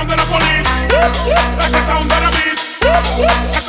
sound of the police. That's the sound of the beast.